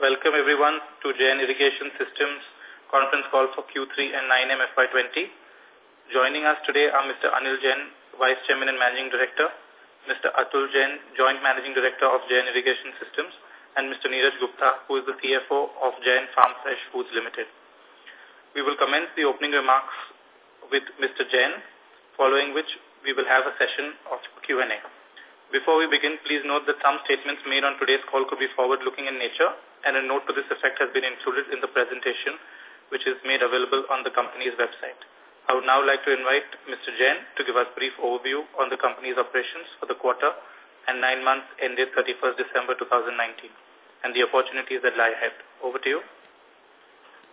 welcome everyone to Jain Irrigation Systems conference call for Q3 and 9M FY20. Joining us today are Mr. Anil Jain, Vice Chairman and Managing Director, Mr. Atul Jain, Joint Managing Director of Jain Irrigation Systems, and Mr. Neeraj Gupta, who is the CFO of Jain Farm Fresh Foods Limited. We will commence the opening remarks with Mr. Jain, following which we will have a session of Q&A. Before we begin, please note that some statements made on today's call could be forward-looking in nature, and a note to this effect has been included in the presentation, which is made available on the company's website. I would now like to invite Mr. Jain to give us a brief overview on the company's operations for the quarter and nine months ended 31st December 2019 and the opportunities that lie ahead. Over to you.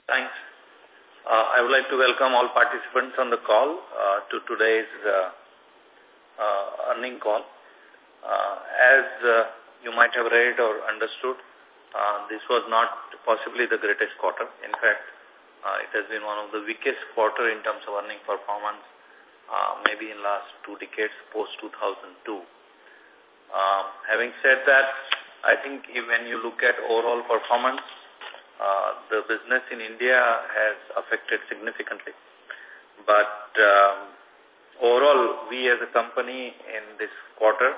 Thanks. Uh, I would like to welcome all participants on the call uh, to today's uh, uh, earning call. Uh, as uh, you might have read or understood, uh, this was not possibly the greatest quarter. In fact, uh, it has been one of the weakest quarter in terms of earning performance, uh, maybe in last two decades post-2002. Uh, having said that, I think when you look at overall performance, uh, the business in India has affected significantly. But um, overall, we as a company in this quarter,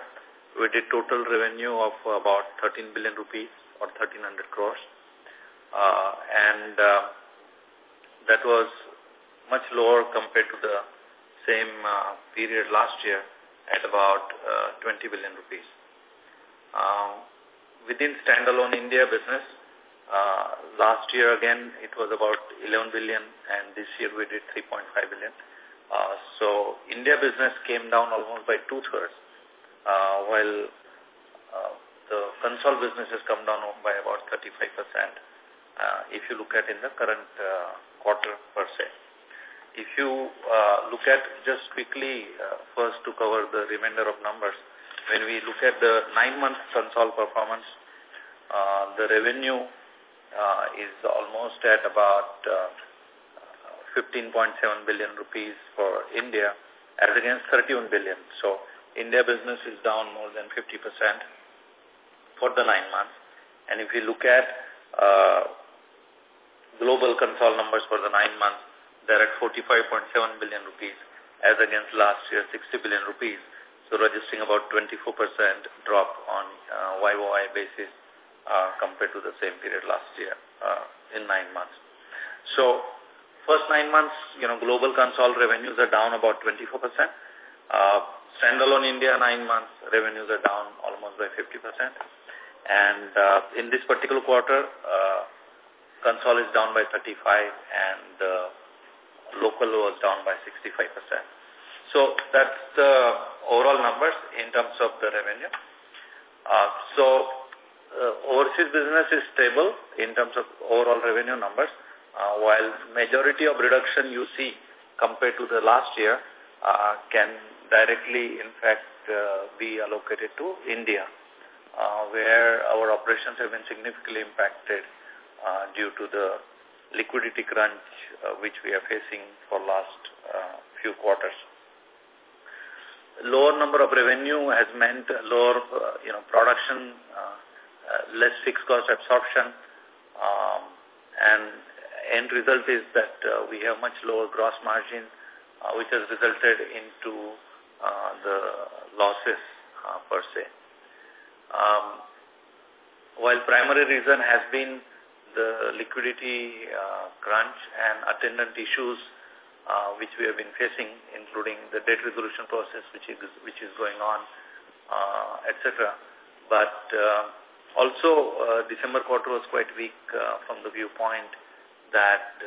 we did total revenue of about 13 billion rupees or 1300 crores. Uh, and uh, that was much lower compared to the same uh, period last year at about uh, 20 billion rupees. Uh, within standalone India business, uh, last year again it was about 11 billion and this year we did 3.5 billion. Uh, so India business came down almost by two-thirds, uh, while uh, the consol business has come down by about 35% uh, if you look at in the current uh, quarter per se. If you uh, look at just quickly, uh, first to cover the remainder of numbers, when we look at the nine-month consol performance, uh, the revenue uh, is almost at about uh, 15.7 billion rupees for India as against 31 billion. So India business is down more than 50% for the nine months. And if you look at uh, global consol numbers for the nine months, they're at 45.7 billion rupees as against last year 60 billion rupees. So registering about 24% drop on uh, YOY basis uh, compared to the same period last year uh, in nine months. So first nine months, you know, global consol revenues are down about 24%. Uh, standalone India nine months revenues are down almost by 50%. And uh, in this particular quarter, uh, consol is down by 35 and uh, local was down by 65%. So that's the overall numbers in terms of the revenue. Uh, so uh, overseas business is stable in terms of overall revenue numbers, uh, while majority of reduction you see compared to the last year uh, can directly, in fact, uh, be allocated to India, uh, where our operations have been significantly impacted uh, due to the liquidity crunch uh, which we are facing for last uh, few quarters. Lower number of revenue has meant lower, uh, you know, production, uh, uh, less fixed cost absorption, um, and end result is that uh, we have much lower gross margin, uh, which has resulted into uh, the losses uh, per se. Um, while primary reason has been the liquidity uh, crunch and attendant issues uh, which we have been facing, including the debt resolution process which is which is going on, uh, etc. But uh, also uh, December quarter was quite weak uh, from the viewpoint that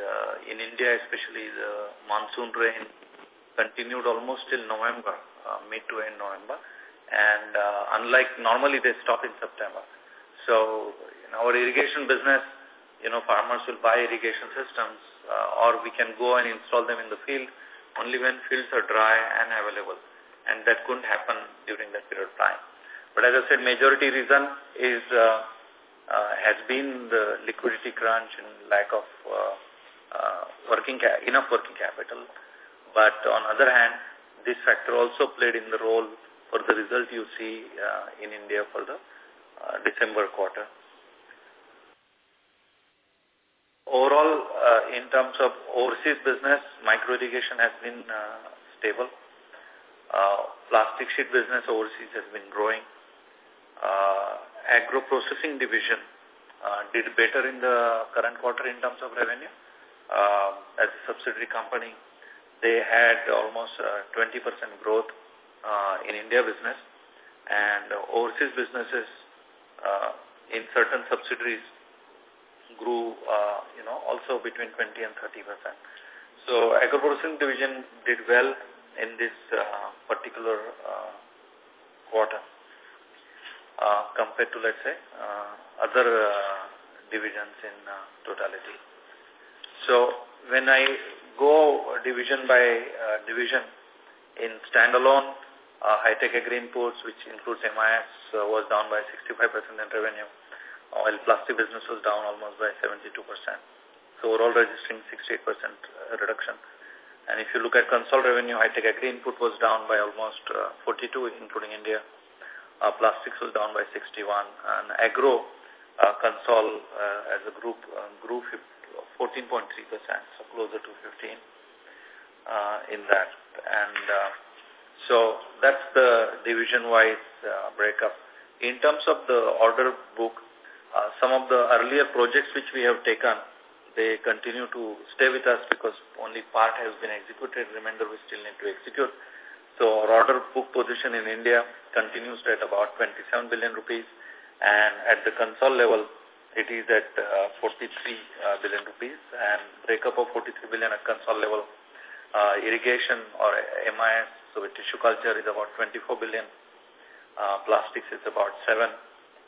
in India, especially the monsoon rain continued almost till November, mid to end November, and uh, unlike normally they stop in September. So in our irrigation business, you know, farmers will buy irrigation systems uh, or we can go and install them in the field only when fields are dry and available. And that couldn't happen during that period of time. But as I said, majority reason is uh, uh, has been the liquidity crunch and lack of uh, uh, working enough working capital. But on other hand, this factor also played in the role for the result you see uh, in India for the uh, December quarter. overall, uh, in terms of overseas business, micro irrigation has been stable. Plastic sheet business overseas has been growing. Agro processing division did better in the current quarter in terms of revenue. As a subsidiary company, they had almost 20% uh, growth uh, in India business and overseas businesses uh, in certain subsidiaries grew, uh, you know, also between 20 and 30 percent. So agro-processing division did well in this uh, particular uh, quarter uh, compared to, let's say, uh, other uh, divisions in uh, totality. So when I go division by uh, division in standalone, uh, high-tech agri inputs, which includes MIS, uh, was down by 65% in revenue, while plastic business was down almost by 72%. So overall registering 68% uh, reduction. And if you look at consol revenue, high-tech agri input was down by almost uh, 42, including India. Uh, plastics was down by 61. And agro uh, consol uh, as a group uh, grew 14.3%, so closer to 15 uh, in that. And uh, so that's the division-wise uh, breakup. In terms of the order book, uh, some of the earlier projects which we have taken, they continue to stay with us because only part has been executed, remainder we still need to execute. So our order book position in India continues at about 27 billion rupees and at the consol level it is at uh, 43 uh, billion rupees and breakup of 43 billion at consol level uh, irrigation or MIS so tissue culture is about 24 billion. Uh, plastics is about 7.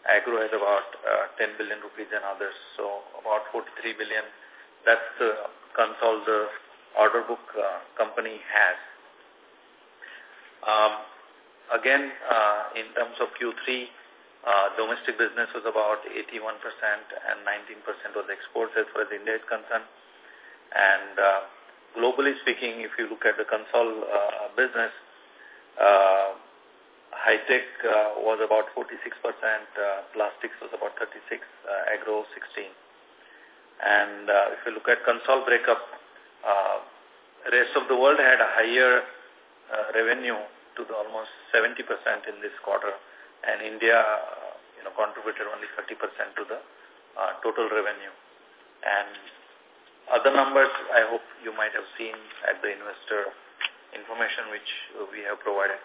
Agro is about uh, 10 billion rupees and others. So about 43 billion. That's the consol the order book uh, company has. Um, again, uh, in terms of Q3, uh, domestic business was about 81% and 19% was exports as far as India is concerned. And uh, globally speaking, if you look at the consol uh, business, uh, high-tech uh, was about 46%, uh, plastics was about 36, uh, agro 16. And uh, if you look at consol breakup, rest of the world had a higher revenue to the almost 70% in this quarter, and India, you know, contributed only 30% to the total revenue. And other numbers, I hope you might have seen at the investor information which we have provided.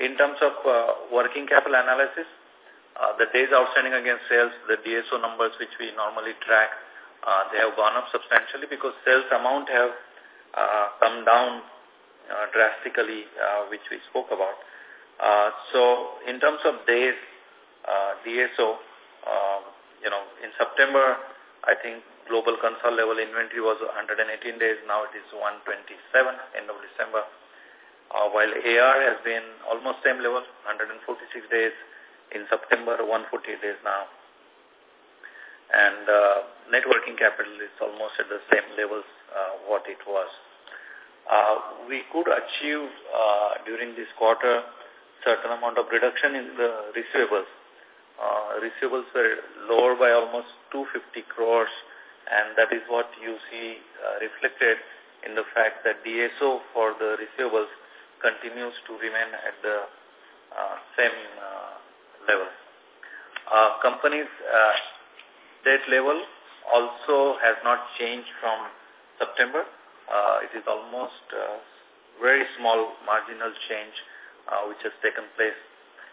In terms of uh, working capital analysis, uh, the days outstanding against sales, the DSO numbers which we normally track, uh, they have gone up substantially because sales amount have uh, come down uh, drastically, uh, which we spoke about. Uh, so in terms of days, uh, DSO, uh, you know, in September, I think global consol level inventory was 118 days. Now it is 127 end of December. Uh, while AR has been almost same level, 146 days in September, 140 days now. And uh, net working capital is almost at the same levels uh, what it was. Uh, we could achieve uh, during this quarter certain amount of reduction in the receivables. Uh, receivables were lower by almost 250 crores and that is what you see uh, reflected in the fact that DSO for the receivables continues to remain at the uh, same uh, level. Uh, company's uh, debt level also has not changed from September. Uh, it is almost uh, very small marginal change uh, which has taken place.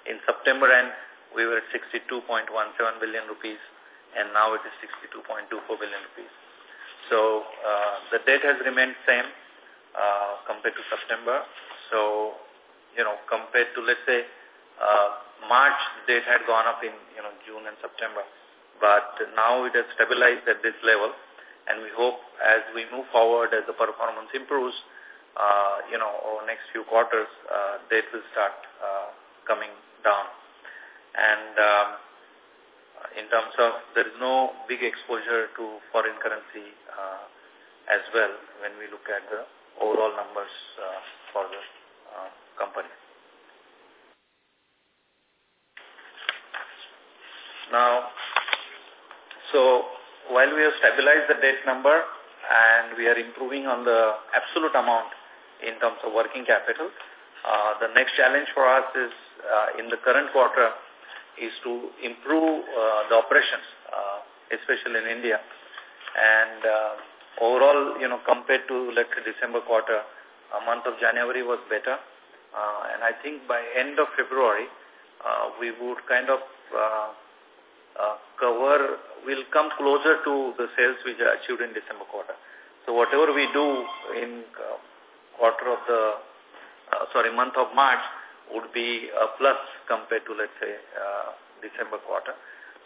In September end, we were at 62.17 billion rupees and now it is 62.24 billion rupees. So uh, the debt has remained same uh, compared to September. So, you know, compared to, let's say, uh, March, debt had gone up in, you know, June and September. But now it has stabilized at this level. And we hope as we move forward, as the performance improves, uh, you know, over next few quarters, uh, debt will start uh, coming down. And um, in terms of there is no big exposure to foreign currency uh, as well when we look at the overall numbers uh, for the uh, company. Now, so while we have stabilized the debt number and we are improving on the absolute amount in terms of working capital, uh, the next challenge for us is uh, in the current quarter is to improve uh, the operations, uh, especially in India. And uh, overall, you know, compared to, let's say, December quarter, a month of January was better. And I think by end of February, we would kind of cover, will come closer to the sales which are achieved in December quarter. So whatever we do in quarter of the, uh, sorry, month of March would be a plus compared to, let's say, uh, December quarter.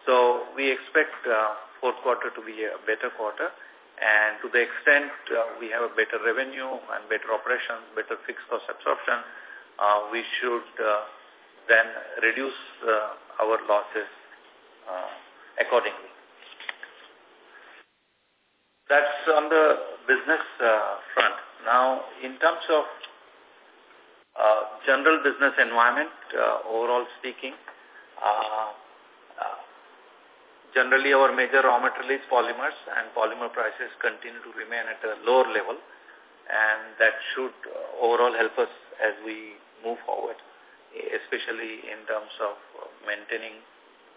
So we expect uh, fourth quarter to be a better quarter. And to the extent uh, we have a better revenue and better operations, better fixed cost absorption, uh, we should uh, then reduce uh, our losses uh, accordingly. That's on the business uh, front. Now, in terms of uh, general business environment, uh, overall speaking, generally our major raw material is polymers and polymer prices continue to remain at a lower level and that should uh, overall help us as we move forward, especially in terms of maintaining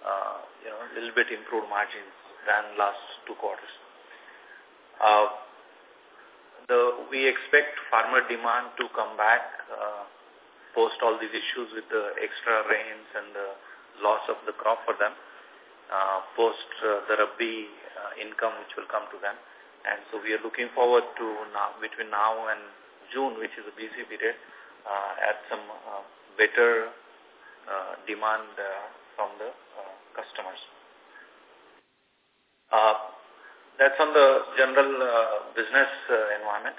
uh, you know, a little bit improved margins than last two quarters. Uh, the, we expect farmer demand to come back uh, post all these issues with the extra rains and the loss of the crop for them, uh, post uh, the Rabi uh, income which will come to them. And so we are looking forward to now, between now and June, which is a busy period, uh, at some uh, better uh, demand uh, from the uh, customers. Uh, that's on the general uh, business uh, environment.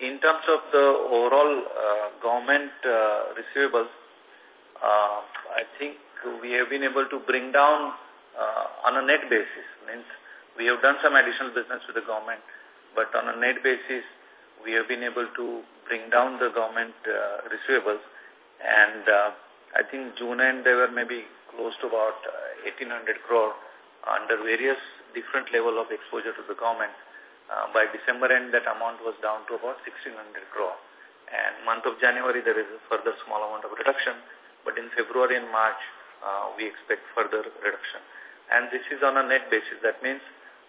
In terms of the overall uh, government uh, receivables, uh, I think we have been able to bring down uh, on a net basis. Means we have done some additional business with the government, but on a net basis, we have been able to bring down the government uh, receivables. And uh, I think June end, they were maybe close to about uh, 1800 crore under various different level of exposure to the government. Uh, by December end, that amount was down to about 1600 crore. And month of January, there is a further small amount of reduction. But in February and March, uh, we expect further reduction. And this is on a net basis. That means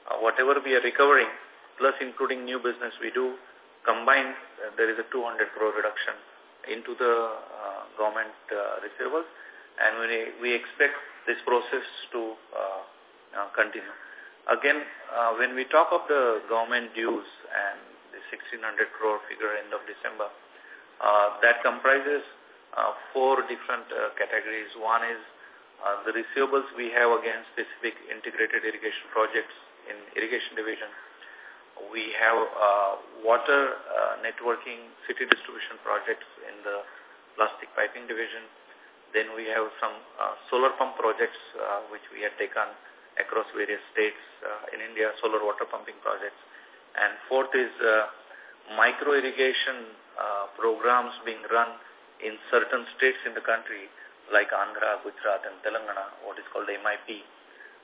uh, whatever we are recovering, plus including new business we do, combined, uh, there is a 200 crore reduction into the uh, government uh, receivables. And we, we expect this process to uh, uh, continue. Again, uh, when we talk of the government dues and the 1600 crore figure end of December, uh, that comprises four different uh, categories. One is uh, the receivables we have against specific integrated irrigation projects in irrigation division. We have uh, water uh, networking city distribution projects in the plastic piping division. Then we have some uh, solar pump projects uh, which we had taken across various states uh, in India, solar water pumping projects. And fourth is uh, micro irrigation uh, programs being run in certain states in the country like Andhra, Gujarat and Telangana, what is called MIP.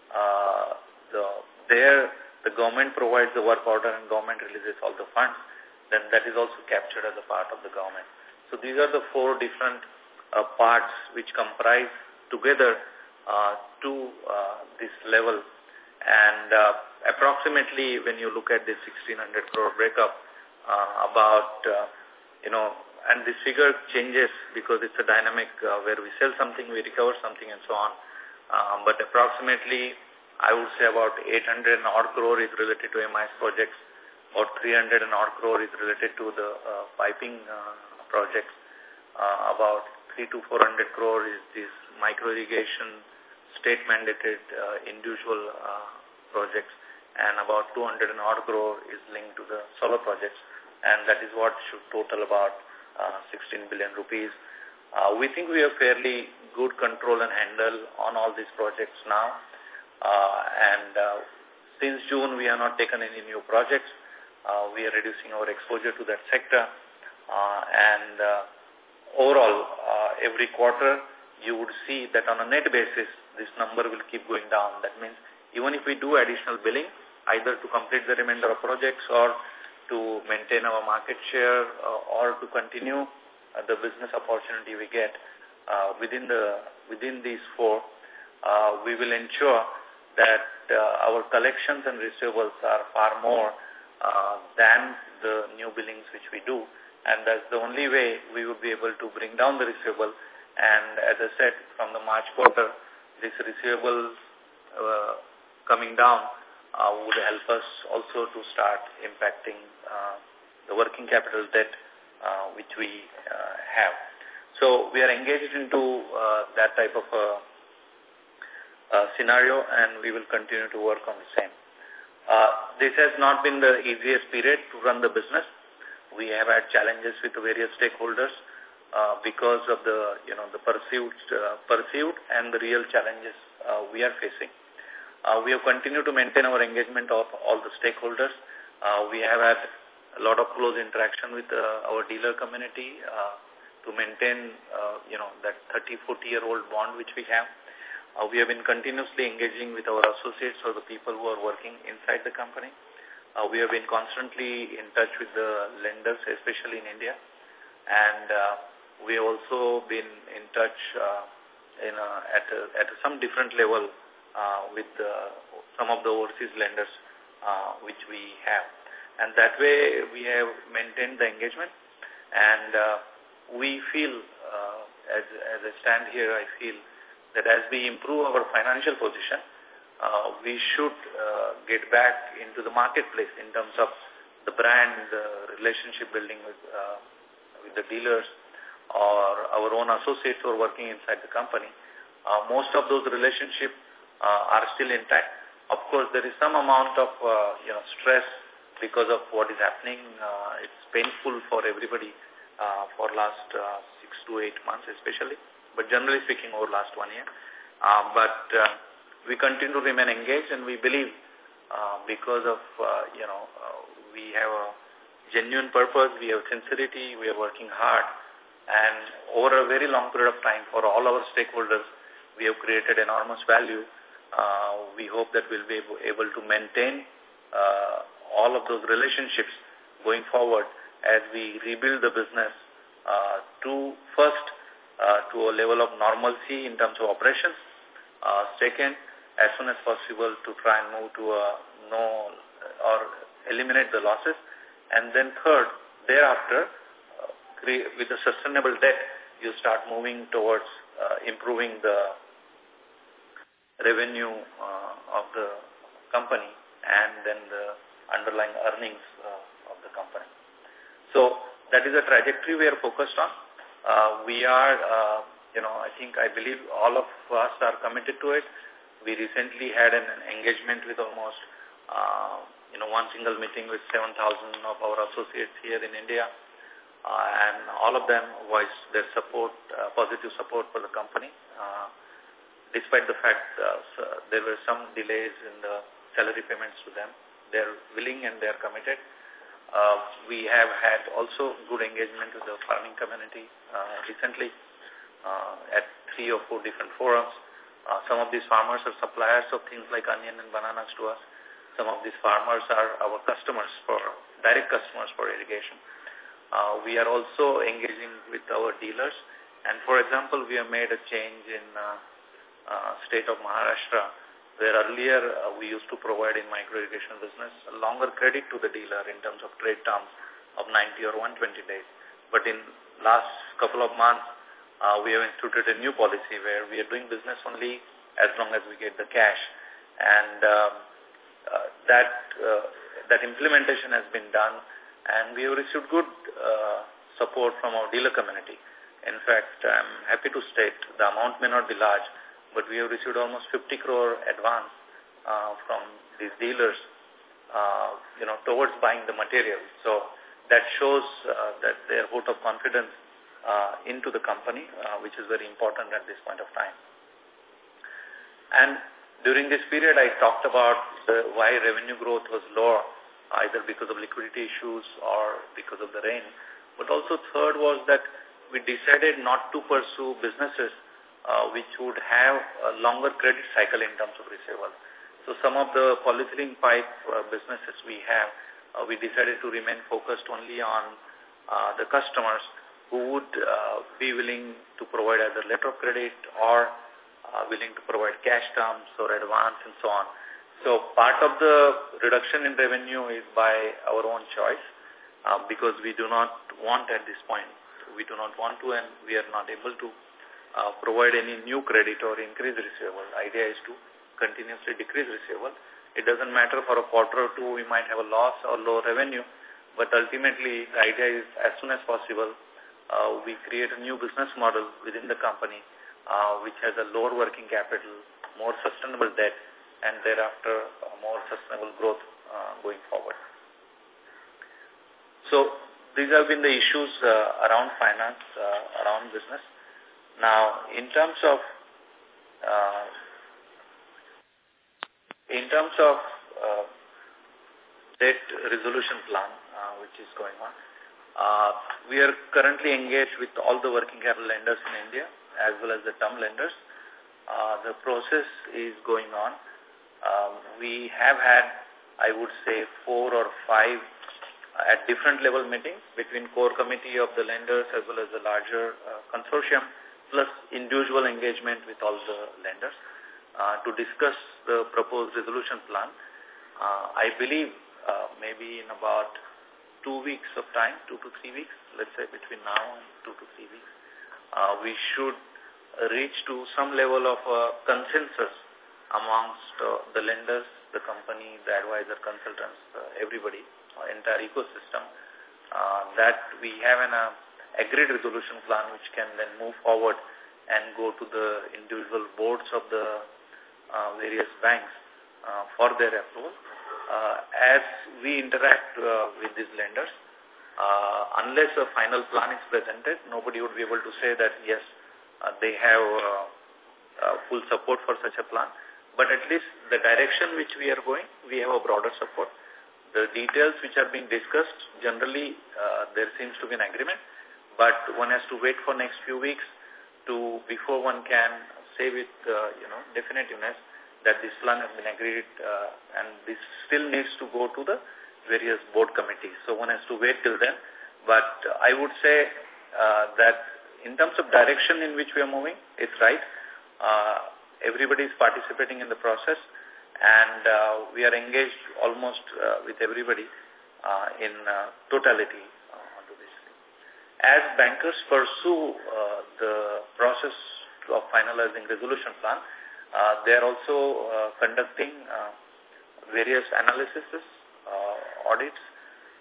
Uh, the, there, the government provides the work order and government releases all the funds, then that is also captured as a part of the government. So these are the four different uh, parts which comprise together uh, to uh, this level. And uh, approximately when you look at this 1600 crore breakup, about, you know, and this figure changes because it's a dynamic where we sell something, we recover something and so on. Um, but approximately, I would say about 800 and odd crore is related to MIS projects, about 300 and odd crore is related to the uh, piping uh, projects, uh, about 3 to 400 crore is this micro irrigation state mandated uh, individual uh, projects. And about 200 and odd crore is linked to the solar projects. And that is what should total about uh, 16 billion rupees. Uh, we think we have fairly good control and handle on all these projects now uh, and uh, since June we have not taken any new projects. Uh, we are reducing our exposure to that sector uh, and uh, overall uh, every quarter you would see that on a net basis this number will keep going down. That means even if we do additional billing, either to complete the remainder of projects or to maintain our market share uh, or to continue uh, the business opportunity we get uh, within the within these four, uh, we will ensure that uh, our collections and receivables are far more uh, than the new billings which we do. And that's the only way we would be able to bring down the receivable. And as I said, from the March quarter, this receivable uh, coming down uh, would help us also to start impacting uh, the working capital debt uh, which we uh, have. So we are engaged into uh, that type of a, uh, scenario and we will continue to work on the same. Uh, this has not been the easiest period to run the business. We have had challenges with the various stakeholders uh, because of the, you know, the perceived, uh, perceived and the real challenges uh, we are facing. Uh, we have continued to maintain our engagement of all the stakeholders. Uh, we have had a lot of close interaction with uh, our dealer community uh, to maintain, uh, you know, that 30, 40-year-old bond which we have. Uh, we have been continuously engaging with our associates or the people who are working inside the company. Uh, we have been constantly in touch with the lenders, especially in India. And uh, we have also been in touch uh, in a, at, a, at some different level with uh, some of the overseas lenders uh, which we have. And that way we have maintained the engagement. And uh, we feel, as, as I stand here, I feel that as we improve our financial position, uh, we should uh, get back into the marketplace in terms of the brand, the relationship building with, uh, with the dealers or our own associates who are working inside the company. Most of those relationships are still intact. Of course, there is some amount of uh, you know stress because of what is happening. Uh, it's painful for everybody uh, for last uh, six to eight months especially but generally speaking over last one year. Uh, but uh, we continue to remain engaged and we believe uh, because of, uh, you know, uh, we have a genuine purpose, we have sincerity, we are working hard and over a very long period of time for all our stakeholders, we have created enormous value. Uh, we hope that we'll be able, to maintain uh, all of those relationships going forward as we rebuild the business uh, to first uh, to a level of normalcy in terms of operations. Uh, second, as soon as possible to try and move to a no or eliminate the losses. And then third, thereafter, uh, with a sustainable debt, you start moving towards uh, improving the revenue uh, of the company and then the underlying earnings uh, of the company. So that is a trajectory we are focused on. Uh, we are, you know, I think, I believe all of us are committed to it. We recently had an, an engagement with almost, uh, you know, one single meeting with 7,000 of our associates here in India. Uh, and all of them voiced their support, uh, positive support for the company. Uh, despite the fact uh, there were some delays in the salary payments to them, they're willing and they're committed. Uh, we have had also good engagement with the farming community uh, recently uh, at three or four different forums. Uh, some of these farmers are suppliers of things like onion and bananas to us. Some of these farmers are our customers for direct customers for irrigation. Uh, we are also engaging with our dealers. And for example, we have made a change in uh, uh, state of Maharashtra where earlier uh, we used to provide in micro irrigation business a longer credit to the dealer in terms of trade terms of 90 or 120 days. But in last couple of months, uh, we have instituted a new policy where we are doing business only as long as we get the cash. And um, uh, that, uh, that implementation has been done and we have received good uh, support from our dealer community. In fact, I'm happy to state the amount may not be large, but we have received almost 50 crore advance uh, from these dealers, uh, you know, towards buying the material. So that shows uh, that their vote of confidence uh, into the company, uh, which is very important at this point of time. And during this period, I talked about the, why revenue growth was lower, either because of liquidity issues or because of the rain. But also third was that we decided not to pursue businesses uh, which would have a longer credit cycle in terms of receivables. So some of the polyethylene pipe uh, businesses we have, uh, we decided to remain focused only on uh, the customers who would uh, be willing to provide either letter of credit or uh, willing to provide cash terms or advance and so on. So part of the reduction in revenue is by our own choice uh, because we do not want at this point, we do not want to and we are not able to uh, provide any new credit or increase receivable. Idea is to continuously decrease receivable. It doesn't matter for a quarter or two we might have a loss or low revenue, but ultimately the idea is as soon as possible uh, we create a new business model within the company uh, which has a lower working capital, more sustainable debt, and thereafter uh, more sustainable growth uh, going forward. So these have been the issues uh, around finance, uh, around business. Now, in terms of uh, in terms of uh, debt resolution plan, uh, which is going on, uh, we are currently engaged with all the working capital lenders in India as well as the term lenders. Uh, the process is going on. Um, we have had, I would say, four or five at different level meetings between core committee of the lenders as well as the larger uh, consortium, plus individual engagement with all the lenders uh, to discuss the proposed resolution plan. Uh, I believe uh, maybe in about two weeks of time, two to three weeks, let's say between now and two to three weeks, uh, we should reach to some level of uh, consensus amongst uh, the lenders, the company, the advisor, consultants, uh, everybody, entire ecosystem, uh, that we have an uh, agreed resolution plan which can then move forward and go to the individual boards of the uh, various banks uh, for their approval. Uh, as we interact uh, with these lenders, uh, unless a final plan is presented, nobody would be able to say that, yes, uh, they have uh, uh, full support for such a plan. But at least the direction which we are going, we have a broader support. The details which are being discussed, generally uh, there seems to be an agreement, but one has to wait for next few weeks to before one can say with uh, you know definitiveness that this plan has been agreed uh, and this still needs to go to the various board committees. So one has to wait till then. But I would say uh, that in terms of direction in which we are moving, it's right. Uh, everybody is participating in the process and uh, we are engaged almost uh, with everybody uh, in uh, totality as bankers pursue uh, the process of finalizing resolution plan, uh, they are also uh, conducting uh, various analyses, uh, audits,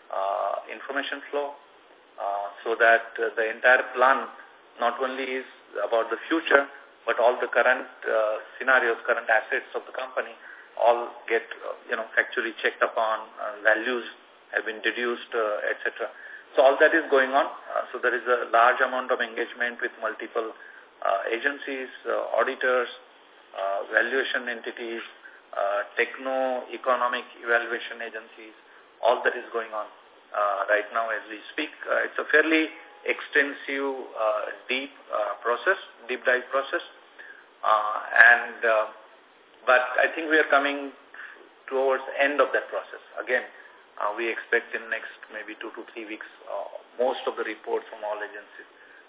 uh, information flow, uh, so that uh, the entire plan not only is about the future, but all the current uh, scenarios, current assets of the company, all get, uh, you know, factually checked upon, uh, values have been deduced, uh, etc. So all that is going on. Uh, so there is a large amount of engagement with multiple uh, agencies, uh, auditors, uh, valuation entities, uh, techno-economic evaluation agencies, all that is going on uh, right now as we speak. It's a fairly extensive, deep process, deep dive process. And But I think we are coming towards end of that process. Again, uh, we expect in next maybe two to three weeks, uh, most of the reports from all agencies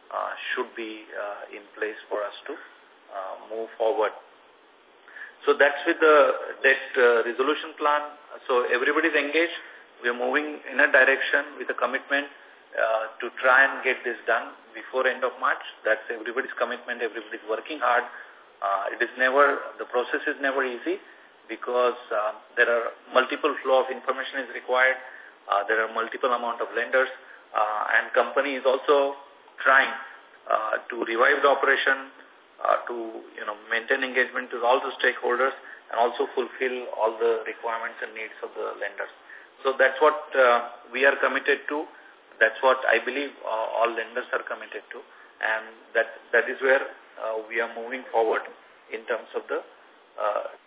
uh, should be uh, in place for us to uh, move forward. So that's with the debt uh, resolution plan. So everybody is engaged. We are moving in a direction with a commitment uh, to try and get this done before end of March. That's everybody's commitment. Everybody's working hard. Uh, it is never, the process is never easy because uh, there are multiple flow of information is required. Uh, there are multiple amount of lenders uh, and company is also trying uh, to revive the operation, uh, to you know maintain engagement with all the stakeholders and also fulfill all the requirements and needs of the lenders. So that's what uh, we are committed to. That's what I believe uh, all lenders are committed to. And that, that is where uh, we are moving forward in terms of the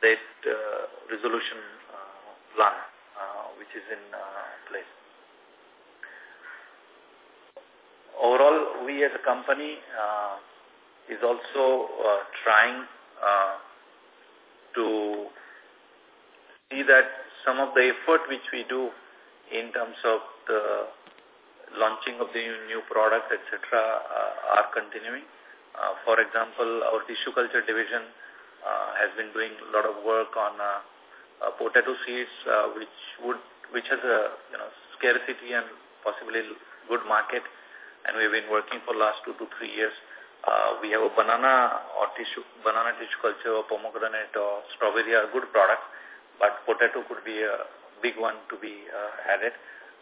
debt uh, resolution uh, plan, which is in place. Overall, we as a company is also trying to see that some of the effort which we do in terms of the launching of the new products, etc., uh, are continuing. Uh, for example, our tissue culture division uh, has been doing a lot of work on uh, uh, potato seeds, uh, which would which has a you know scarcity and possibly good market, and we've been working for the last two to three years. Uh, we have a banana or tissue banana tissue culture or pomegranate or strawberry are good products, but potato could be a big one to be uh, added.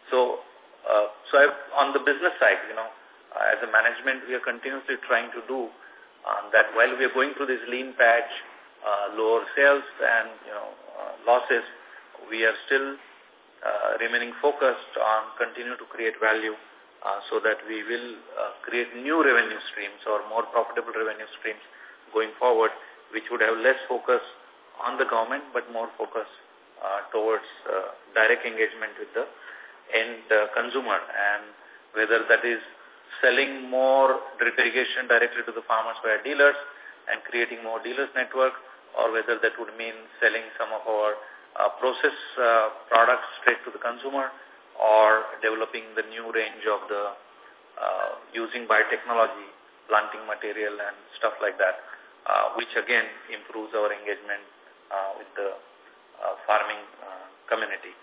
So, uh, so I've, on the business side, you know, uh, as a management, we are continuously trying to do that while we are going through this lean patch, uh, lower sales and, you know, uh, losses, we are still uh, remaining focused on continue to create value uh, so that we will uh, create new revenue streams or more profitable revenue streams going forward, which would have less focus on the government but more focus uh, towards uh, direct engagement with the end uh, consumer. And whether that is selling more irrigation directly to the farmers via dealers and creating more dealers network or whether that would mean selling some of our uh, process uh, products straight to the consumer or developing the new range of the uh, using biotechnology, planting material and stuff like that, uh, which again improves our engagement uh, with the uh, farming uh, community.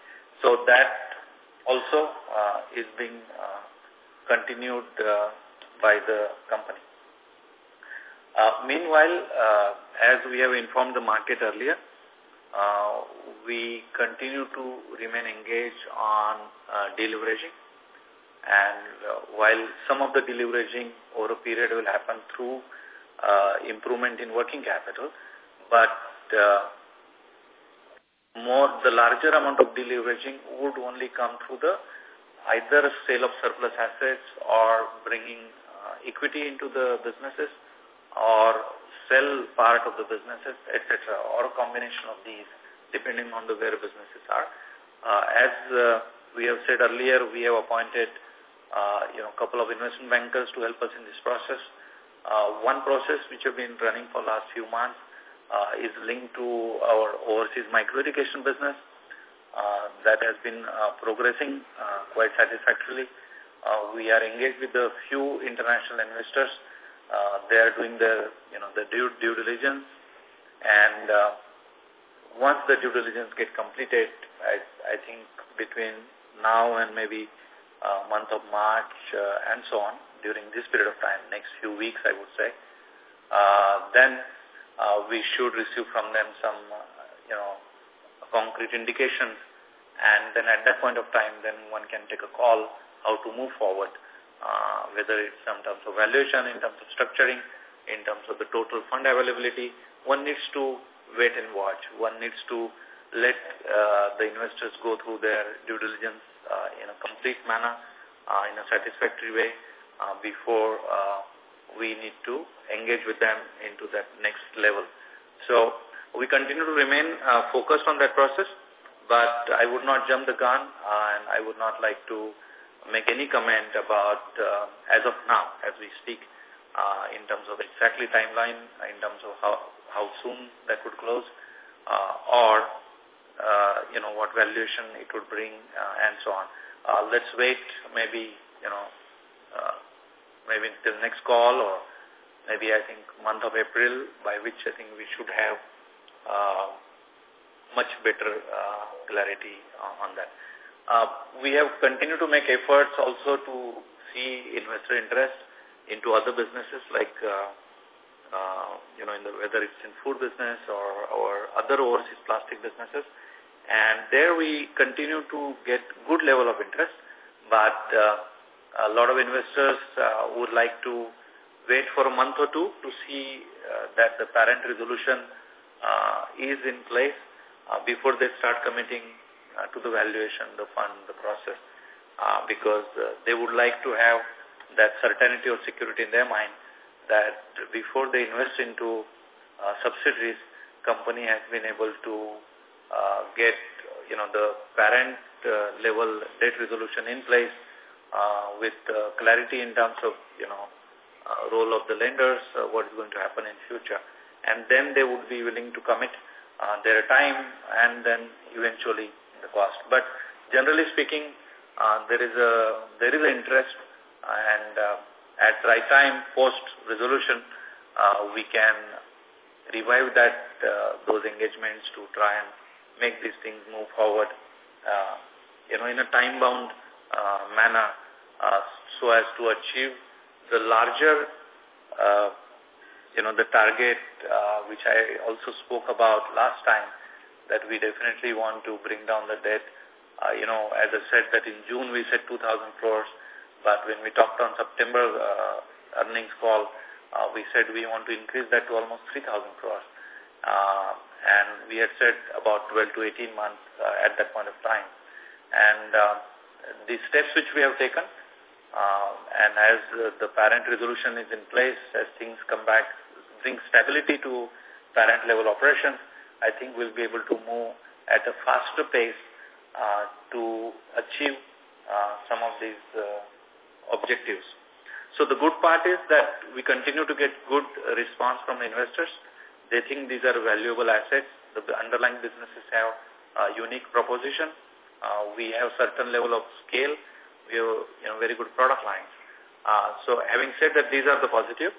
So that also uh, is being uh, continued uh, by the company. Uh, meanwhile, uh, as we have informed the market earlier, uh, we continue to remain engaged on deleveraging. And while some of the deleveraging over a period will happen through improvement in working capital, but more the larger amount of deleveraging would only come through the either sale of surplus assets or bringing equity into the businesses or sell part of the businesses, etc., or a combination of these, depending on the where businesses are. Uh, as uh, we have said earlier, we have appointed uh, you know, a couple of investment bankers to help us in this process. Uh, one process which have been running for last few months uh, is linked to our overseas micro-irrigation business. Uh, that has been uh, progressing uh, quite satisfactorily. Uh, we are engaged with a few international investors uh, they are doing the, you know, the due, due diligence. And uh, once the due diligence get completed, I, I think between now and maybe uh, month of March uh, and so on, during this period of time, next few weeks, I would say, uh, then uh, we should receive from them some, uh, you know, concrete indications. And then at that point of time, then one can take a call how to move forward uh, whether it's in terms of valuation, in terms of structuring, in terms of the total fund availability, one needs to wait and watch. One needs to let uh, the investors go through their due diligence uh, in a complete manner, uh, in a satisfactory way, uh, before uh, we need to engage with them into that next level. So we continue to remain uh, focused on that process, but I would not jump the gun uh, and I would not like to make any comment about, uh, as of now, as we speak, uh, in terms of exactly timeline, in terms of how, how soon that could close, uh, or, uh, you know, what valuation it would bring, uh, and so on. Uh, let's wait maybe, you know, uh, maybe until next call or maybe I think month of April, by which I think we should have uh, much better uh, clarity on that. Uh, we have continued to make efforts also to see investor interest into other businesses like, uh, uh, you know, in the, whether it's in food business or, or other overseas plastic businesses. And there we continue to get good level of interest, but a lot of investors would like to wait for a month or two to see that the parent resolution is in place before they start committing uh, to the valuation, the fund, the process, uh, because uh, they would like to have that certainty or security in their mind that before they invest into uh, subsidiaries, company has been able to uh, get, you know, the parent uh, level debt resolution in place uh, with uh, clarity in terms of, you know, uh, role of the lenders, uh, what is going to happen in future. And then they would be willing to commit uh, their time and then eventually the cost. But generally speaking, uh, there is a there is an interest and uh, at right time post resolution uh, we can revive that uh, those engagements to try and make these things move forward uh, you know in a time bound uh, manner so as to achieve the larger you know the target which I also spoke about last time that we definitely want to bring down the debt uh, you know, as I said that in June we said 2,000 crores, but when we talked on September uh, earnings call, uh, we said we want to increase that to almost 3,000 crores. Uh, and we had said about 12 to 18 months uh, at that point of time. And uh, the steps which we have taken, uh, and as uh, the parent resolution is in place, as things come back, bring stability to parent level operations, I think we'll be able to move at a faster pace uh, to achieve uh, some of these uh, objectives. So the good part is that we continue to get good response from investors. They think these are valuable assets. The underlying businesses have a unique proposition. Uh, we have certain level of scale. We have you know, very good product lines. Uh, so having said that these are the positive,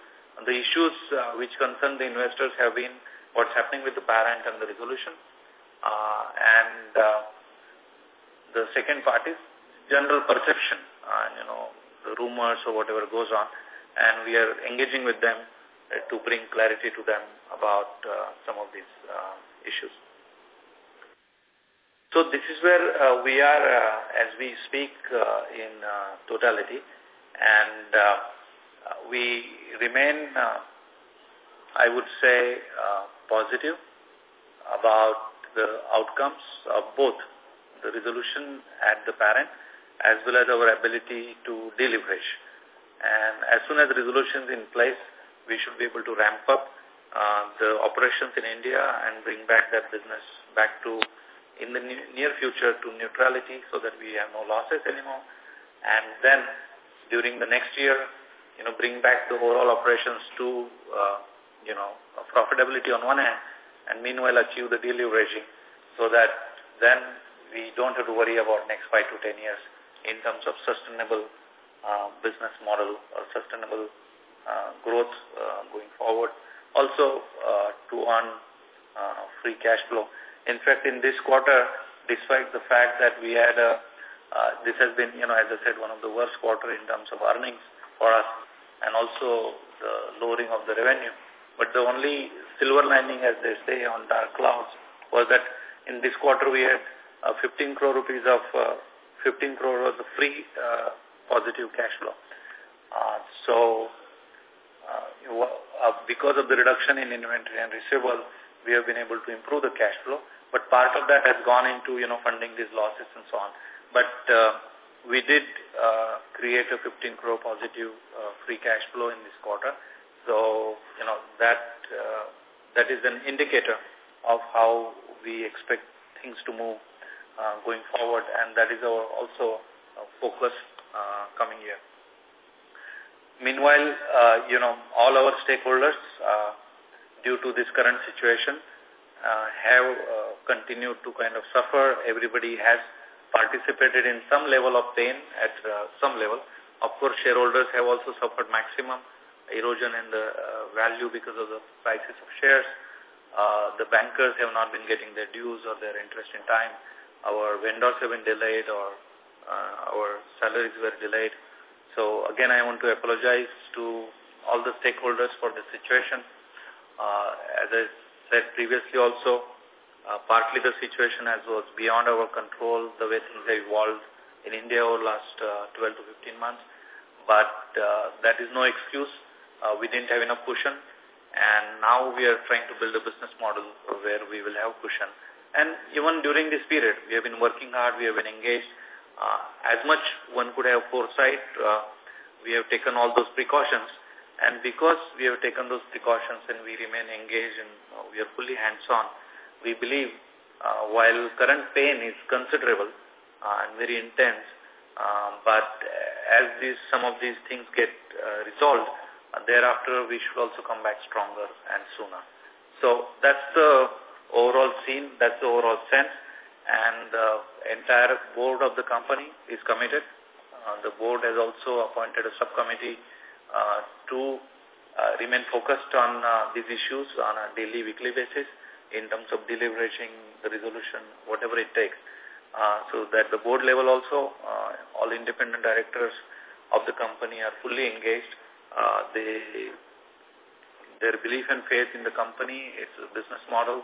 the issues uh, which concern the investors have been what's happening with the parent and the resolution. Uh, and uh, the second part is general perception, and, you know, the rumors or whatever goes on, and we are engaging with them uh, to bring clarity to them about uh, some of these uh, issues. So this is where uh, we are uh, as we speak uh, in uh, totality and uh, we remain, uh, I would say, uh, positive about the outcomes of both the resolution at the parent as well as our ability to deleverage. And as soon as the resolution is in place, we should be able to ramp up uh, the operations in India and bring back that business back to, in the near future, to neutrality so that we have no losses anymore. And then during the next year, you know, bring back the overall operations to, uh, you know, profitability on one hand and meanwhile achieve the deleveraging so that then we don't have to worry about next five to ten years in terms of sustainable uh, business model or sustainable uh, growth uh, going forward. Also uh, to earn uh, free cash flow. In fact, in this quarter, despite the fact that we had a, uh, this has been, you know, as I said, one of the worst quarter in terms of earnings for us and also the lowering of the revenue. But the only silver lining, as they say on dark clouds, was that in this quarter we had uh, 15 crore rupees of uh, 15 crore was free uh, positive cash flow. Uh, so, uh, uh, because of the reduction in inventory and receivable, we have been able to improve the cash flow. But part of that has gone into, you know, funding these losses and so on. But we did create a 15 crore positive free cash flow in this quarter. So, you know, that uh, that is an indicator of how we expect things to move uh, going forward, and that is our also uh, focus uh, coming year. Meanwhile, uh, you know, all our stakeholders, uh, due to this current situation, uh, have uh, continued to kind of suffer. Everybody has participated in some level of pain at uh, some level. Of course, shareholders have also suffered maximum erosion in the uh, value because of the prices of shares. Uh, the bankers have not been getting their dues or their interest in time our vendors have been delayed or uh, our salaries were delayed. So again, I want to apologize to all the stakeholders for the situation. As I said previously also, uh, partly the situation as was beyond our control, the way things have evolved in India over the last uh, 12 to 15 months. But uh, that is no excuse. Uh, we didn't have enough cushion. And now we are trying to build a business model where we will have cushion. And even during this period, we have been working hard, we have been engaged. Uh, as much one could have foresight, uh, we have taken all those precautions. And because we have taken those precautions and we remain engaged and uh, we are fully hands-on, we believe uh, while current pain is considerable uh, and very intense, but as these, some of these things get resolved, uh, thereafter we should also come back stronger and sooner. So that's the overall scene, that's the overall sense. And the entire board of the company is committed. Uh, the board has also appointed a subcommittee uh, to uh, remain focused on uh, these issues on a daily, weekly basis in terms of delivering the resolution, whatever it takes. Uh, so that the board level also, uh, all independent directors of the company are fully engaged. Uh, they, their belief and faith in the company, its business model,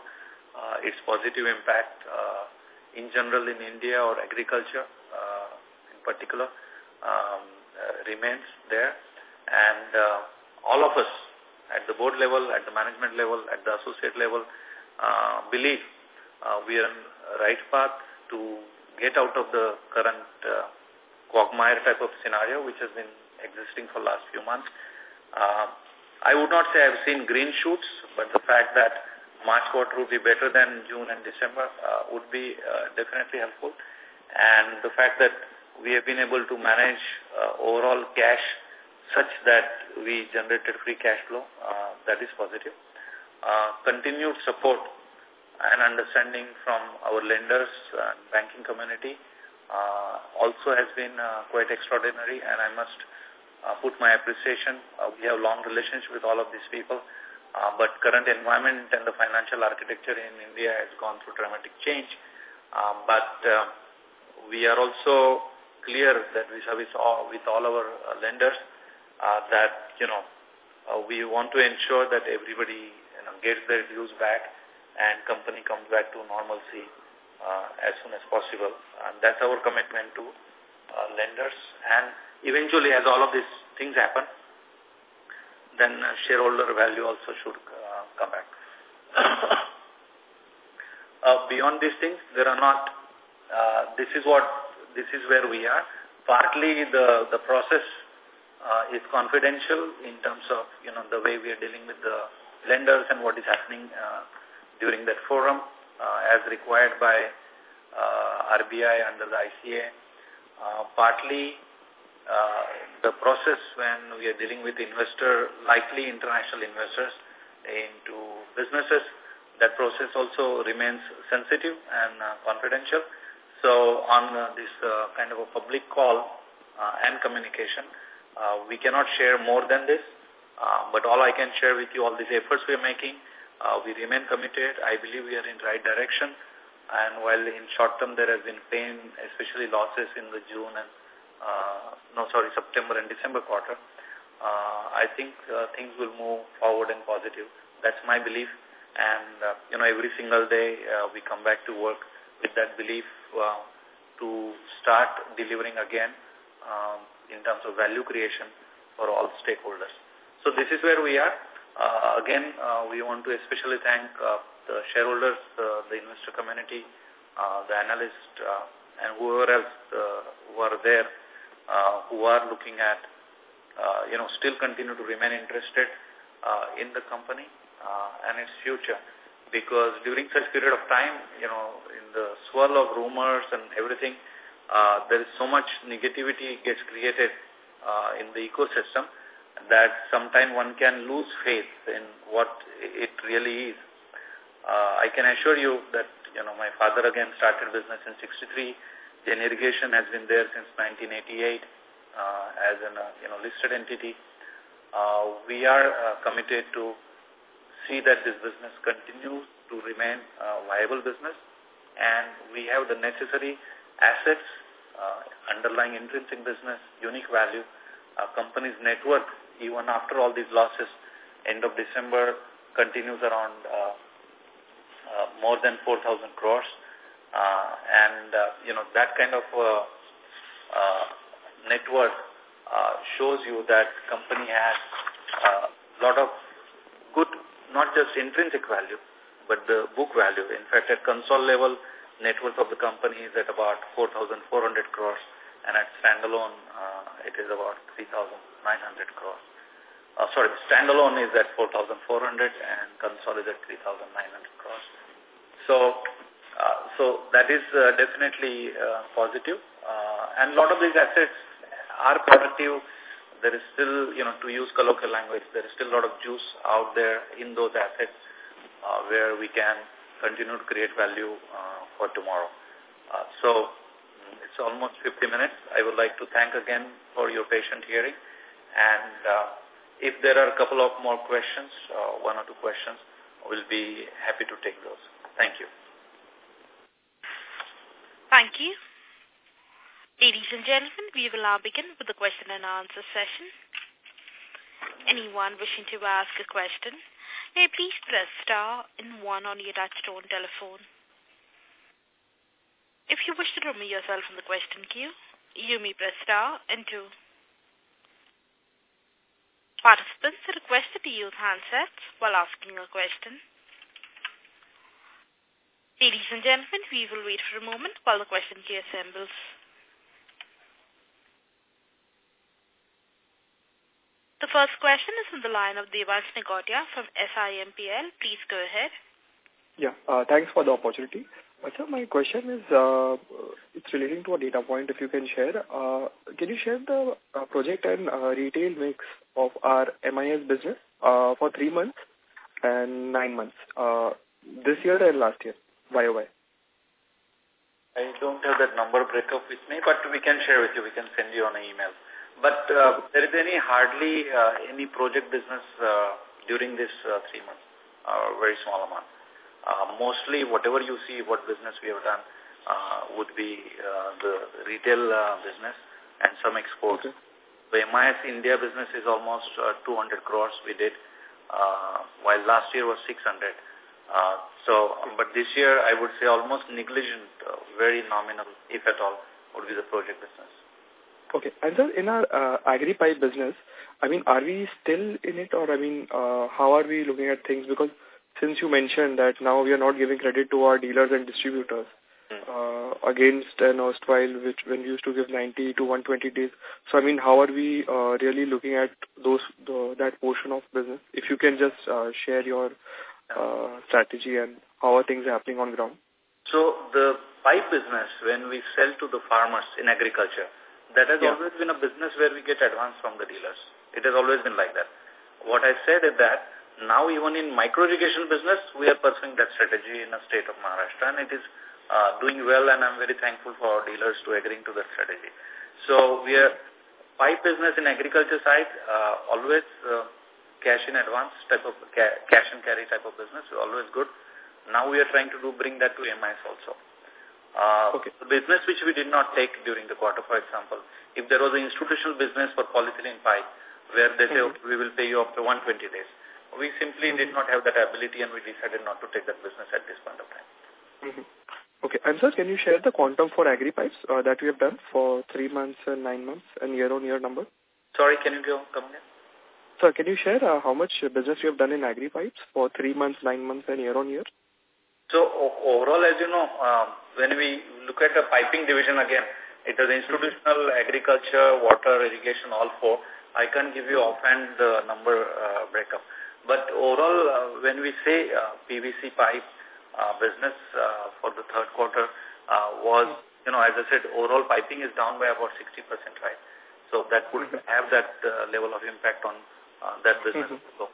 uh, its positive impact uh, in general in India or agriculture uh, in particular um, uh, remains there. And uh, all of us at the board level, at the management level, at the associate level, believe we are on the right path to get out of the current quagmire type of scenario which has been existing for last few months. Uh, I would not say I've seen green shoots, but the fact that March quarter would be better than June and December uh, would be uh, definitely helpful. And the fact that we have been able to manage uh, overall cash such that we generated free cash flow, uh, that is positive. Uh, continued support and understanding from our lenders and banking community uh, also has been uh, quite extraordinary and I must put my appreciation. Uh, we have long relationship with all of these people, uh, but current environment and the financial architecture in India has gone through dramatic change. Um, but uh, we are also clear that we service all, with all our uh, lenders uh, that, you know, uh, we want to ensure that everybody you know, gets their dues back and company comes back to normalcy uh, as soon as possible. And that's our commitment to uh, lenders. And eventually, as all of these things happen, then uh, shareholder value also should uh, come back. uh, beyond these things, there are not, uh, this is what, this is where we are. Partly the, the process uh, is confidential in terms of, you know, the way we are dealing with the lenders and what is happening uh, during that forum as required by RBI under the ICA. Partly the process when we are dealing with investor, likely international investors into businesses, that process also remains sensitive and uh, confidential. So on uh, this uh, kind of a public call uh, and communication, uh, we cannot share more than this. Uh, but all I can share with you, all these efforts we are making, uh, we remain committed. I believe we are in the right direction. And while in short term there has been pain, especially losses in the June and, uh, no, sorry, September and December quarter, uh, I think uh, things will move forward and positive. That's my belief. And, uh, you know, every single day uh, we come back to work with that belief uh, to start delivering again um, in terms of value creation for all stakeholders. So this is where we are. Uh, again, uh, we want to especially thank uh, the shareholders, uh, the investor community, uh, the analysts, uh, and whoever else uh, who are there, uh, who are looking at, uh, you know, still continue to remain interested uh, in the company uh, and its future. Because during such period of time, you know, in the swirl of rumors and everything, uh, there is so much negativity gets created uh, in the ecosystem that sometimes one can lose faith in what it really is. Uh, I can assure you that, you know, my father again started business in 63. Jain Irrigation has been there since 1988 uh, as a, uh, you know, listed entity. Uh, we are uh, committed to see that this business continues to remain a viable business and we have the necessary assets, uh, underlying intrinsic business, unique value, uh, company's net worth even after all these losses, end of December continues around uh, uh, more than 4,000 crores. Uh, and, uh, you know, that kind of uh, uh, net worth uh, shows you that company has a uh, lot of good, not just intrinsic value, but the book value. In fact, at consol level, net worth of the company is at about 4,400 crores and at standalone, uh, it is about 3,900 crores. Uh, sorry, standalone is at 4,400 and consolidated 3,900 crores. So, so that is uh, definitely uh, positive. Uh, and a lot of these assets are productive. There is still, you know, to use colloquial language, there is still a lot of juice out there in those assets uh, where we can continue to create value uh, for tomorrow. Uh, so it's almost 50 minutes. I would like to thank again for your patient hearing. And uh, if there are a couple of more questions, uh, one or two questions, we'll be happy to take those. Thank you. Thank you. Ladies and gentlemen, we will now begin with the question and answer session. Anyone wishing to ask a question may please press star and one on your touchtone telephone. If you wish to remove yourself from the question queue, you may press star and two. Participants are requested to use handsets while asking a question. Ladies and gentlemen, we will wait for a moment while the question queue assembles. The first question is from the line of Devansh Nigotia from SIMPL. Please go ahead. Yeah, uh, thanks for the opportunity. Uh, sir, my question is, uh, it's relating to a data point if you can share. Uh, can you share the uh, project and uh, retail mix of our MIS business uh, for three months and nine months, uh, this year and last year, YOY? I don't have that number breakup with me, but we can share with you. We can send you on an email. But uh, there is any hardly uh, any project business uh, during this uh, three months, uh, very small amount. Uh, mostly whatever you see, what business we have done uh, would be uh, the retail uh, business and some exports. Okay. The MIS India business is almost uh, 200 crores we did, uh, while last year was 600. Uh, so, but this year I would say almost negligent, uh, very nominal, if at all, would be the project business. Okay. And sir, in our uh, agri-pipe business, I mean, are we still in it or, I mean, uh, how are we looking at things? Because since you mentioned that now we are not giving credit to our dealers and distributors hmm. uh, against an erstwhile, which when we used to give 90 to 120 days. So, I mean, how are we uh, really looking at those the, that portion of business? If you can just uh, share your uh, strategy and how are things happening on ground? So, the pipe business, when we sell to the farmers in agriculture, that has yeah. always been a business where we get advance from the dealers. It has always been like that. What I said is that now even in micro irrigation business, we are pursuing that strategy in the state of Maharashtra and it is uh, doing well and I'm very thankful for our dealers to agreeing to that strategy. So we are, pipe business in agriculture side, uh, always uh, cash in advance type of, ca cash and carry type of business, is always good. Now we are trying to do bring that to MIS also. Uh, okay. The business which we did not take during the quarter, for example, if there was an institutional business for polyethylene pipe, where they say, mm -hmm. okay, we will pay you after 120 days. We simply mm -hmm. did not have that ability and we decided not to take that business at this point of time. Mm -hmm. Okay. And sir, can you share the quantum for agri pipes uh, that we have done for three months and nine months and year-on-year -year number? Sorry, can you go come again? Sir, can you share uh, how much business you have done in agri pipes for three months, nine months and year-on-year? So overall, as you know, um, when we look at the piping division again, it is institutional, agriculture, water, irrigation, all four. I can't give you offhand the number uh, breakup. But overall, uh, when we say uh, PVC pipe uh, business uh, for the third quarter uh, was, you know, as I said, overall piping is down by about 60%, right? So that would mm -hmm. have that uh, level of impact on uh, that business. Mm -hmm. So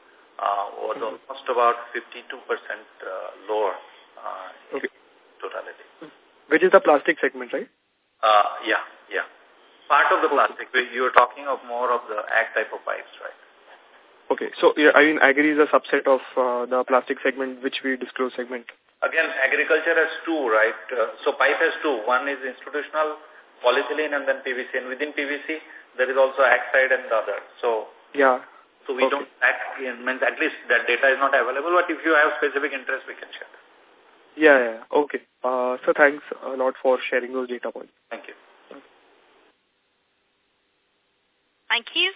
uh, was mm -hmm. almost about 52% uh, lower uh, okay. totality. Which is the plastic segment, right? Uh, yeah, yeah. Part of the plastic. You are talking of more of the ag type of pipes, right? Okay. So, yeah, I mean, agri is a subset of uh, the plastic segment, which we disclose segment. Again, agriculture has two, right? Uh, so, pipe has two. One is institutional, polyethylene, and then PVC. And within PVC, there is also ag side and the other. So, yeah. So, we okay. don't, act, means at least that data is not available, but if you have specific interest, we can share. Yeah, yeah. Okay. Uh, so, thanks a lot for sharing those data points. Thank you. Thank you.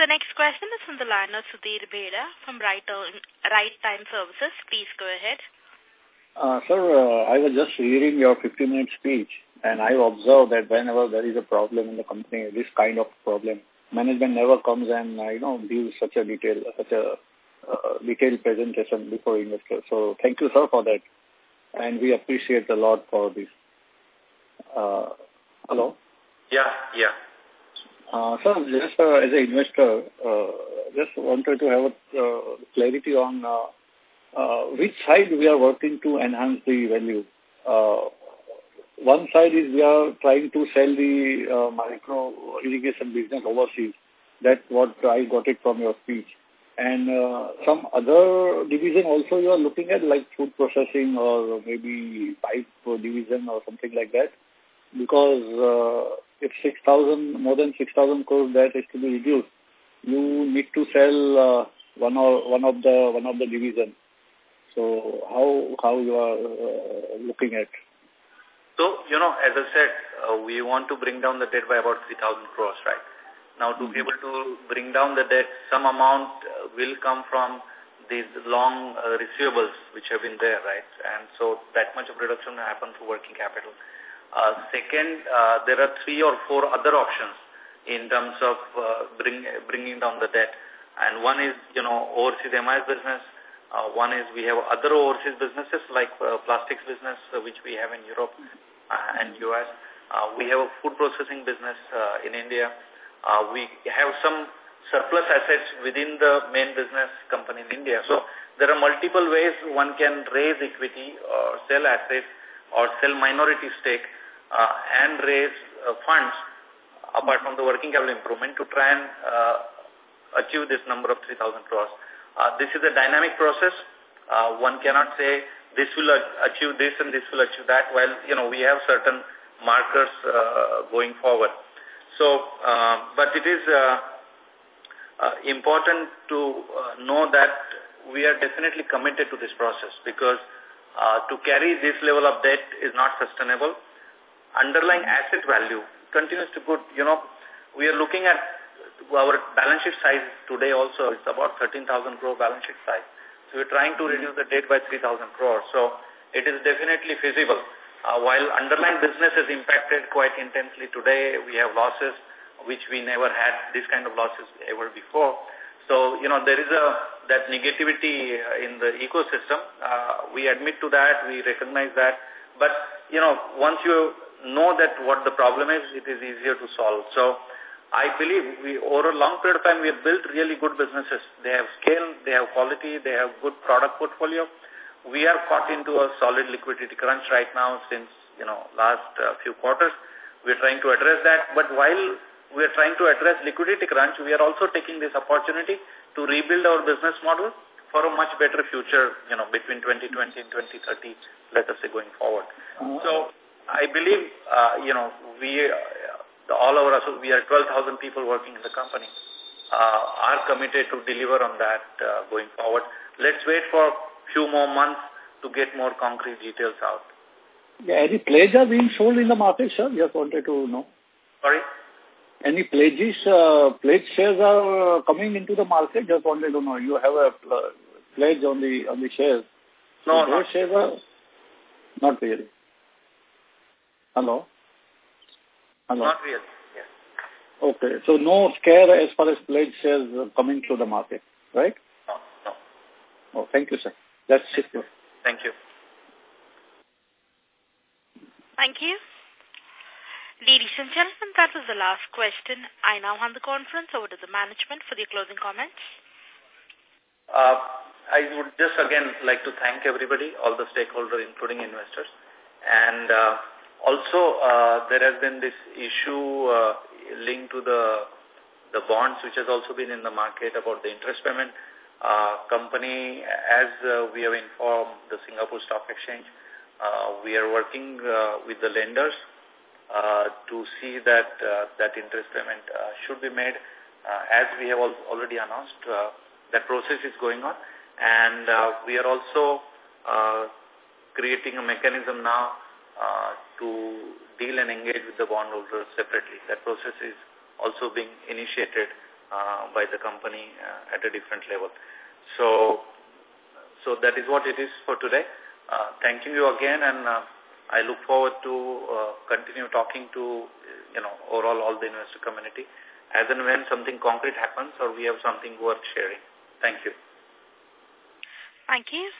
The next question is from the line of Sudhir Bheda from Right, right Time Services. Please go ahead. Uh, sir, uh, I was just reading your 50-minute speech and I observed that whenever there is a problem in the company, this kind of problem, management never comes and, uh, you know, gives such a detail, such a uh, detailed presentation before investors. So thank you, sir, for that. And we appreciate a lot for this. Uh, hello? Yeah, yeah. Uh, sir, just uh, as an investor, uh, just wanted to have a, uh, clarity on uh, uh, which side we are working to enhance the value. Uh, one side is we are trying to sell the uh, micro irrigation business overseas. That's what I got it from your speech. And uh, some other division also you are looking at like food processing or maybe pipe division or something like that. Because uh, if 6,000, more than 6,000 crores that is to be reduced, you need to sell uh, one or one of the one of the division. So how how you are uh, looking at? So you know, as I said, uh, we want to bring down the debt by about 3,000 crores, right? Now, to be able to bring down the debt, some amount uh, will come from these long uh, receivables which have been there, right? And so that much of reduction will happen through working capital. Uh, second, uh, there are three or four other options in terms of uh, bring, bringing down the debt. And one is, you know, overseas MIS business. Uh, one is we have other overseas businesses like uh, plastics business, uh, which we have in Europe and U.S. Uh, we have a food processing business uh, in India. Uh, we have some surplus assets within the main business company in India. So there are multiple ways one can raise equity or sell assets or sell minority stake uh, and raise uh, funds apart from the working capital improvement to try and uh, achieve this number of 3,000 crores. Uh, this is a dynamic process. Uh, one cannot say this will achieve this and this will achieve that while, you know, we have certain markers uh, going forward. So, uh, but it is uh, uh, important to uh, know that we are definitely committed to this process because uh, to carry this level of debt is not sustainable. Underlying asset value continues to put, you know, we are looking at our balance sheet size today also, it's about 13,000 crore balance sheet size. We're trying to reduce the debt by 3,000 crores. So it is definitely feasible. Uh, while underlying business is impacted quite intensely today, we have losses which we never had this kind of losses ever before. So, you know, there is a that negativity uh, in the ecosystem. Uh, we admit to that, we recognize that. But, you know, once you know that what the problem is, it is easier to solve. So, I believe we, over a long period of time, we have built really good businesses. They have scale, they have quality, they have good product portfolio we are caught into a solid liquidity crunch right now since, you know, last uh, few quarters. We're trying to address that. But while we are trying to address liquidity crunch, we are also taking this opportunity to rebuild our business model for a much better future, you know, between 2020 and 2030, let us say, going forward. Uh. So I believe, uh, you know, we, uh, all our, we are 12,000 people working in the company, uh, are committed to deliver on that uh, going forward. Let's wait for a few more months to get more concrete details out. Yeah, any pledge are being sold in the market, sir? Just wanted to know. Sorry? Any pledges, uh, pledge shares are uh, coming into the market? Just wanted to know. You have a uh, pledge on the on the shares. No, so those shares are not really. Hello? Hello? Not really, yes. Okay, so no scare as far as pledge shares coming to the market, right? No, no. Oh, thank you, sir. That's Thank it. Thank you. Thank you. Ladies and gentlemen, that was the last question. I now hand the conference over to the management for the closing comments. Uh, I would just again like to thank everybody, all the stakeholders, including investors. And uh, also, uh, there has been this issue uh, linked to the the bonds, which has also been in the market about the interest payment. Uh, company, as uh, we have informed the Singapore Stock Exchange, uh, we are working uh, with the lenders uh, to see that uh, that interest payment uh, should be made. Uh, as we have al already announced, uh, that process is going on. And uh, we are also uh, creating a mechanism now uh, to deal and engage with the bondholders separately. That process is also being initiated uh, by the company uh, at a different level. So, so that is what it is for today. Uh, thanking you again, and uh, I look forward to uh, continue talking to, you know, overall all the investor community as and when something concrete happens or we have something worth sharing. Thank you. Thank you.